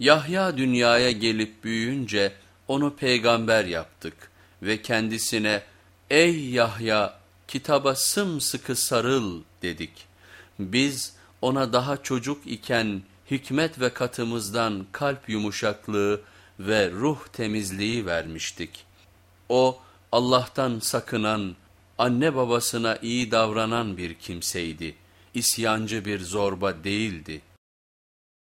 Yahya dünyaya gelip büyüyünce onu peygamber yaptık ve kendisine ''Ey Yahya kitaba sımsıkı sarıl'' dedik. Biz ona daha çocuk iken hikmet ve katımızdan kalp yumuşaklığı ve ruh temizliği vermiştik. O Allah'tan sakınan, anne babasına iyi davranan bir kimseydi, isyancı bir zorba değildi.''